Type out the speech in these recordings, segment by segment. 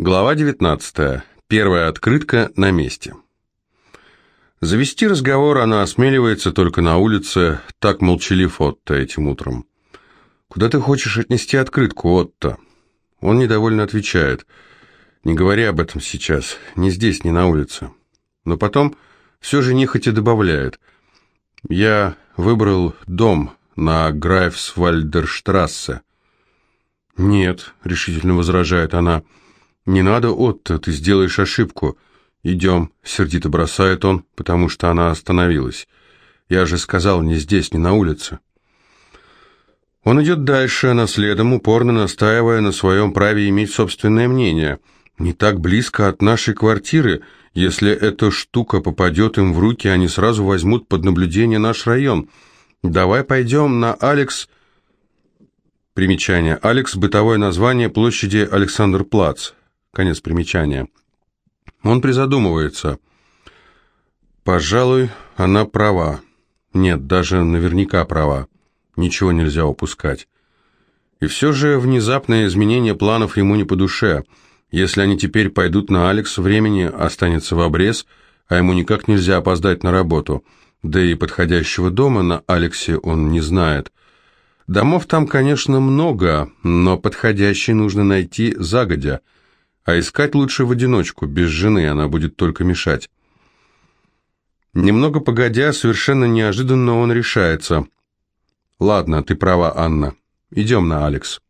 Глава 19. Первая открытка на месте. Завести разговор она осмеливается только на улице, так молчалив Отто этим утром. «Куда ты хочешь отнести открытку, Отто?» Он недовольно отвечает. «Не говори об этом сейчас, ни здесь, ни на улице». Но потом все же нехотя добавляет. «Я выбрал дом на Грайфсвальдерштрассе». «Нет», — решительно возражает она, — «не надо, Отто, ты сделаешь ошибку». «Идем», — сердито бросает он, потому что она остановилась. «Я же сказал, не здесь, не на улице». Он идет дальше, она следом, упорно настаивая на своем праве иметь собственное мнение. «Не так близко от нашей квартиры. Если эта штука попадет им в руки, они сразу возьмут под наблюдение наш район. Давай пойдем на Алекс...» Примечание. Алекс – бытовое название площади Александр-Плац. Конец примечания. Он призадумывается. Пожалуй, она права. Нет, даже наверняка права. Ничего нельзя упускать. И все же внезапное изменение планов ему не по душе. Если они теперь пойдут на Алекс, времени останется в обрез, а ему никак нельзя опоздать на работу. Да и подходящего дома на Алексе он не знает. Домов там, конечно, много, но подходящий нужно найти загодя, а искать лучше в одиночку, без жены, она будет только мешать. Немного погодя, совершенно неожиданно он решается. «Ладно, ты права, Анна. Идем на Алекс».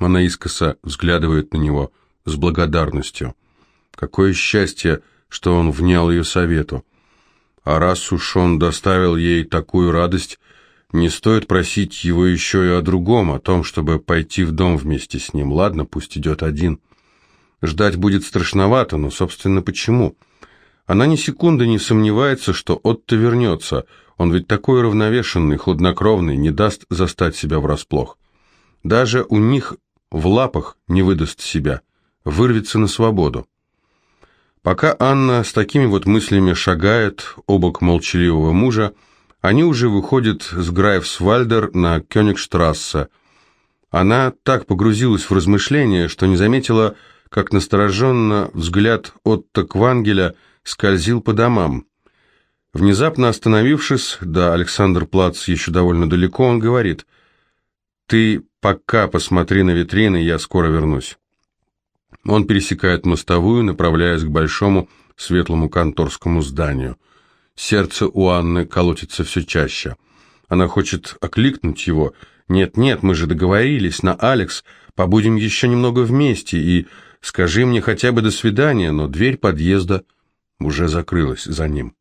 Она искоса взглядывает на него с благодарностью. Какое счастье, что он внял ее совету. А раз уж он доставил ей такую радость, не стоит просить его еще и о другом, о том, чтобы пойти в дом вместе с ним. Ладно, пусть идет один. Ждать будет страшновато, но, собственно, почему? Она ни секунды не сомневается, что Отто вернется. Он ведь такой равновешенный, хладнокровный, не даст застать себя врасплох. Даже у них в лапах не выдаст себя, вырвется на свободу. Пока Анна с такими вот мыслями шагает обок молчаливого мужа, они уже выходят с Грайфсвальдер на Кёнигштрассе. Она так погрузилась в размышления, что не заметила, как настороженно взгляд Отто Квангеля скользил по домам. Внезапно остановившись, да Александр Плац еще довольно далеко, он говорит, «Ты пока посмотри на витрины, я скоро вернусь». Он пересекает мостовую, направляясь к большому светлому конторскому зданию – Сердце у Анны колотится все чаще. Она хочет окликнуть его. «Нет-нет, мы же договорились на Алекс, побудем еще немного вместе и скажи мне хотя бы до свидания», но дверь подъезда уже закрылась за ним.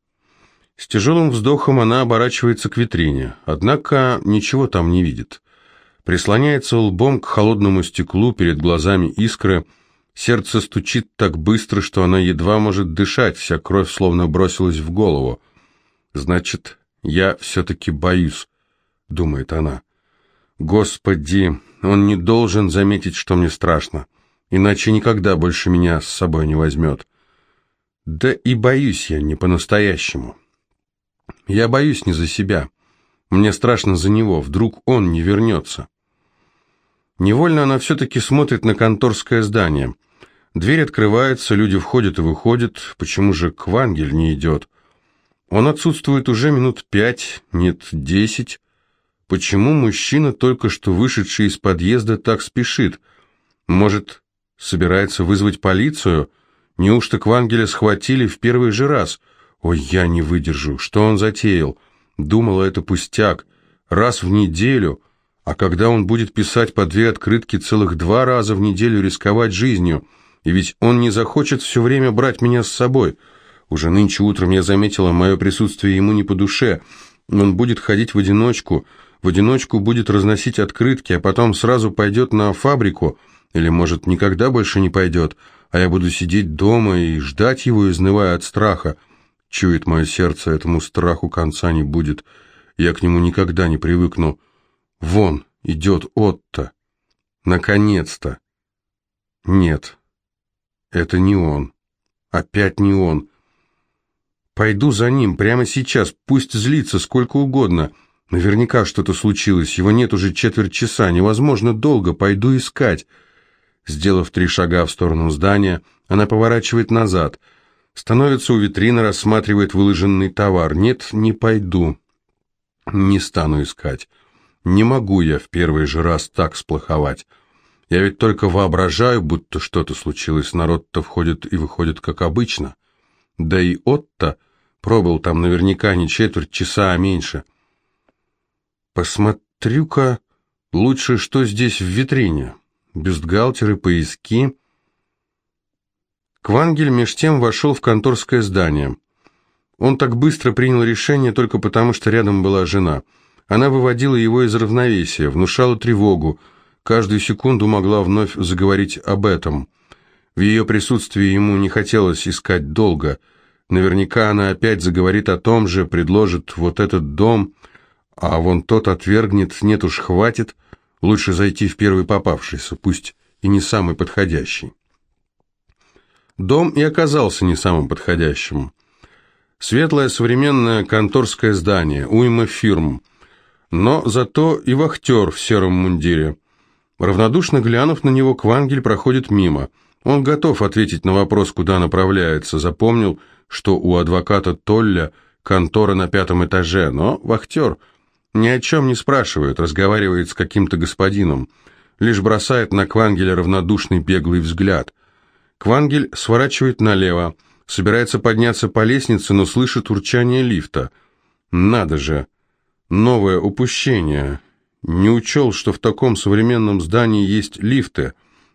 С тяжелым вздохом она оборачивается к витрине, однако ничего там не видит. Прислоняется лбом к холодному стеклу, перед глазами искры, сердце стучит так быстро, что она едва может дышать, вся кровь словно бросилась в голову. Значит, я все-таки боюсь, думает она. Господи, он не должен заметить, что мне страшно, иначе никогда больше меня с собой не возьмет. Да и боюсь я не по-настоящему. Я боюсь не за себя. Мне страшно за него, вдруг он не вернется. Невольно она все-таки смотрит на конторское здание. Дверь открывается, люди входят и выходят. Почему же Квангель не идет? Он отсутствует уже минут пять, нет, десять. Почему мужчина, только что вышедший из подъезда, так спешит? Может, собирается вызвать полицию? Неужто Квангеля схватили в первый же раз? Ой, я не выдержу. Что он затеял? Думала, это пустяк. Раз в неделю. А когда он будет писать по две открытки целых два раза в неделю рисковать жизнью? И ведь он не захочет все время брать меня с собой. Уже нынче утром я заметила, мое присутствие ему не по душе. Он будет ходить в одиночку, в одиночку будет разносить открытки, а потом сразу пойдет на фабрику, или, может, никогда больше не пойдет, а я буду сидеть дома и ждать его, изнывая от страха. Чует мое сердце, этому страху конца не будет. Я к нему никогда не привыкну. Вон, идет Отто. Наконец-то. Нет, это не он. Опять не он. Пойду за ним прямо сейчас, пусть злится сколько угодно. Наверняка что-то случилось, его нет уже четверть часа, невозможно долго, пойду искать. Сделав три шага в сторону здания, она поворачивает назад, становится у витрины, рассматривает выложенный товар. «Нет, не пойду. Не стану искать. Не могу я в первый же раз так сплоховать. Я ведь только воображаю, будто что-то случилось. Народ-то входит и выходит, как обычно. Да и Отто пробыл там наверняка не четверть часа, а меньше. Посмотрю-ка лучше, что здесь в витрине. Бюстгальтеры, пояски. Квангель меж тем вошел в конторское здание. Он так быстро принял решение только потому, что рядом была жена. Она выводила его из равновесия, внушала тревогу, каждую секунду могла вновь заговорить об этом. В ее присутствии ему не хотелось искать долго. Наверняка она опять заговорит о том же, предложит вот этот дом, а вон тот отвергнет, нет уж, хватит, лучше зайти в первый попавшийся, пусть и не самый подходящий. Дом и оказался не самым подходящим. Светлое современное конторское здание, уйма фирм, но зато и вахтер в сером мундире – Равнодушно глянув на него, Квангель проходит мимо. Он готов ответить на вопрос, куда направляется. Запомнил, что у адвоката Толля контора на пятом этаже, но вахтер ни о чем не спрашивает, разговаривает с каким-то господином, лишь бросает на Квангеля равнодушный беглый взгляд. Квангель сворачивает налево, собирается подняться по лестнице, но слышит урчание лифта. Надо же! Новое упущение. Не учел, что в таком современном здании есть лифты,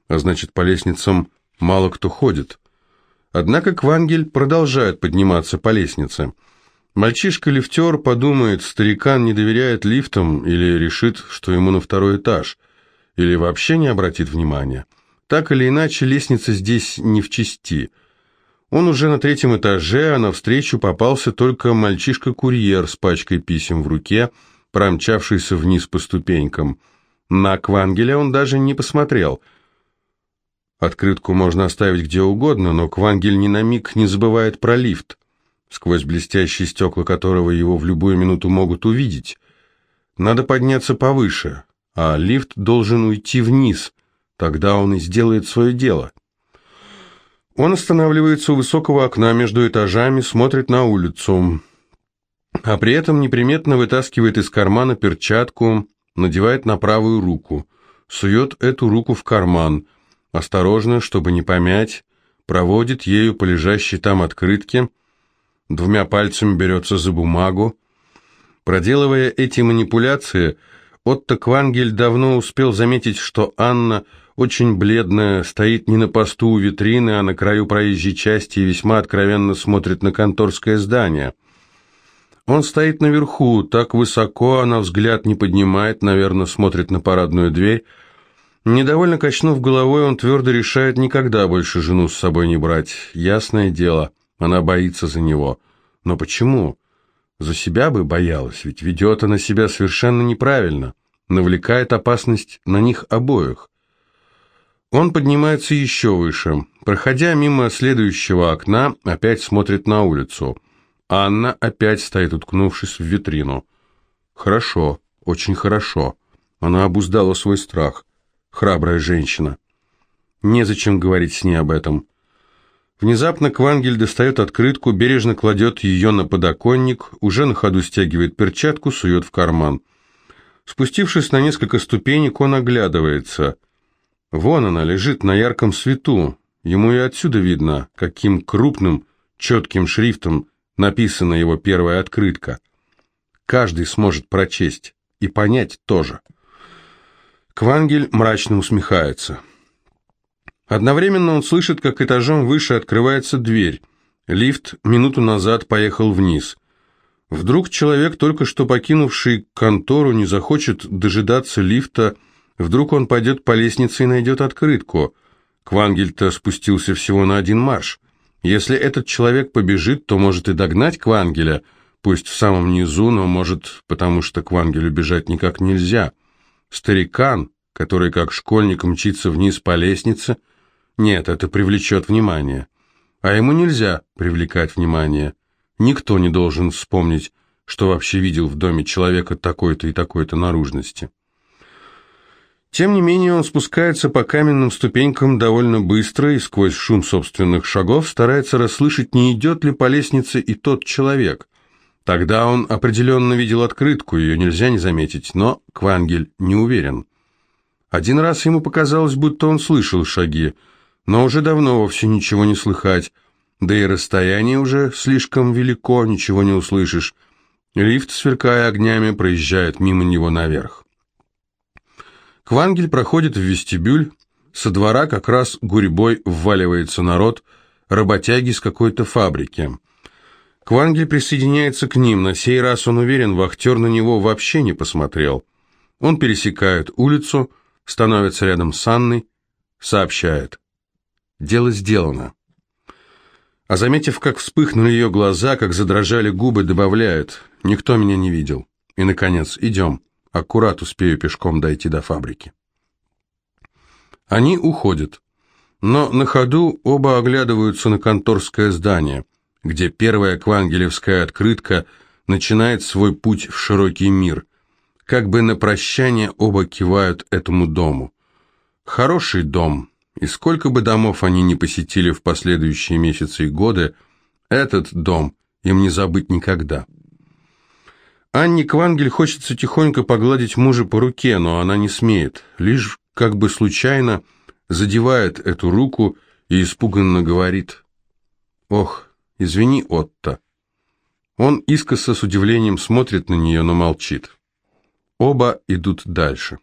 а значит, по лестницам мало кто ходит. Однако Квангель продолжает подниматься по лестнице. Мальчишка-лифтер подумает, старикан не доверяет лифтам или решит, что ему на второй этаж, или вообще не обратит внимания. Так или иначе, лестница здесь не в чести. Он уже на третьем этаже, а навстречу попался только мальчишка-курьер с пачкой писем в руке – промчавшийся вниз по ступенькам. На Квангеля он даже не посмотрел. Открытку можно оставить где угодно, но Квангель ни на миг не забывает про лифт, сквозь блестящие стекла которого его в любую минуту могут увидеть. Надо подняться повыше, а лифт должен уйти вниз, тогда он и сделает свое дело. Он останавливается у высокого окна между этажами, смотрит на улицу а при этом неприметно вытаскивает из кармана перчатку, надевает на правую руку, сует эту руку в карман, осторожно, чтобы не помять, проводит ею по лежащей там открытке, двумя пальцами берется за бумагу. Проделывая эти манипуляции, Отто Квангель давно успел заметить, что Анна, очень бледная, стоит не на посту у витрины, а на краю проезжей части и весьма откровенно смотрит на конторское здание – он стоит наверху, так высоко, она взгляд не поднимает, наверное, смотрит на парадную дверь. Недовольно качнув головой, он твердо решает никогда больше жену с собой не брать. Ясное дело, она боится за него. Но почему? За себя бы боялась, ведь ведет она себя совершенно неправильно, навлекает опасность на них обоих. Он поднимается еще выше. Проходя мимо следующего окна, опять смотрит на улицу – Анна опять стоит, уткнувшись в витрину. Хорошо, очень хорошо. Она обуздала свой страх. Храбрая женщина. Незачем говорить с ней об этом. Внезапно Квангель достает открытку, бережно кладет ее на подоконник, уже на ходу стягивает перчатку, сует в карман. Спустившись на несколько ступенек, он оглядывается. Вон она лежит на ярком свету. Ему и отсюда видно, каким крупным, четким шрифтом написана его первая открытка. Каждый сможет прочесть и понять тоже. Квангель мрачно усмехается. Одновременно он слышит, как этажом выше открывается дверь. Лифт минуту назад поехал вниз. Вдруг человек, только что покинувший контору, не захочет дожидаться лифта, вдруг он пойдет по лестнице и найдет открытку. Квангель-то спустился всего на один марш. Если этот человек побежит, то может и догнать Квангеля, пусть в самом низу, но может, потому что Квангелю бежать никак нельзя. Старикан, который как школьник мчится вниз по лестнице, нет, это привлечет внимание. А ему нельзя привлекать внимание. Никто не должен вспомнить, что вообще видел в доме человека такой-то и такой-то наружности. Тем не менее, он спускается по каменным ступенькам довольно быстро и сквозь шум собственных шагов старается расслышать, не идет ли по лестнице и тот человек. Тогда он определенно видел открытку, ее нельзя не заметить, но Квангель не уверен. Один раз ему показалось, будто он слышал шаги, но уже давно вовсе ничего не слыхать, да и расстояние уже слишком велико, ничего не услышишь. Лифт, сверкая огнями, проезжает мимо него наверх. Квангель проходит в вестибюль, со двора как раз гурьбой вваливается народ, работяги с какой-то фабрики. Квангель присоединяется к ним, на сей раз он уверен, вахтер на него вообще не посмотрел. Он пересекает улицу, становится рядом с Анной, сообщает. Дело сделано. А заметив, как вспыхнули ее глаза, как задрожали губы, добавляет. Никто меня не видел. И, наконец, идем. Аккурат успею пешком дойти до фабрики. Они уходят. Но на ходу оба оглядываются на конторское здание, где первая квангелевская открытка начинает свой путь в широкий мир. Как бы на прощание оба кивают этому дому. Хороший дом, и сколько бы домов они не посетили в последующие месяцы и годы, этот дом им не забыть никогда. Анне Квангель хочется тихонько погладить мужа по руке, но она не смеет, лишь как бы случайно задевает эту руку и испуганно говорит «Ох, извини, Отто». Он искоса с удивлением смотрит на нее, но молчит. Оба идут дальше.